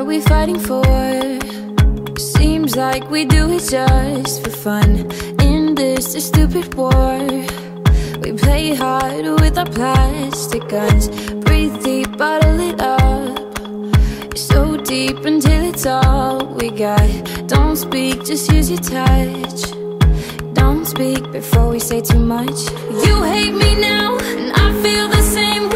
are we fighting for? Seems like we do it just for fun. In this, stupid war, we play hard with our plastic guns. Breathe deep, bottle it up. So deep until it's all we got. Don't speak, just use your touch. Don't speak before we say too much. You hate me now, and I feel the same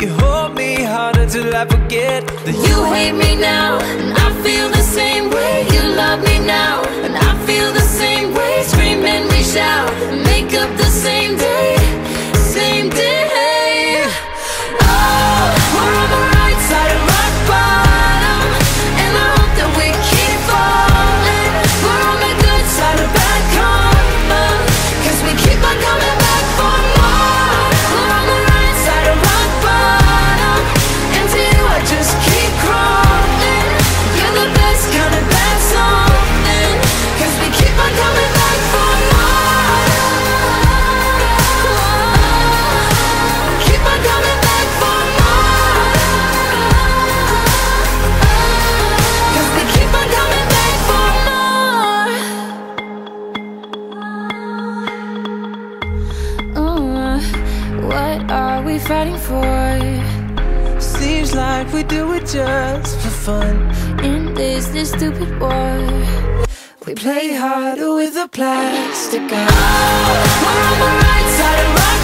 you hold me harder till I forget that You hate me now, and I feel the same way. You love me now, and I feel the same way. Scream and we shout, make up the same day, what are we fighting for? seems like we do it just for fun. In this, this stupid war. We play harder with a plastic gun. We're on the right side of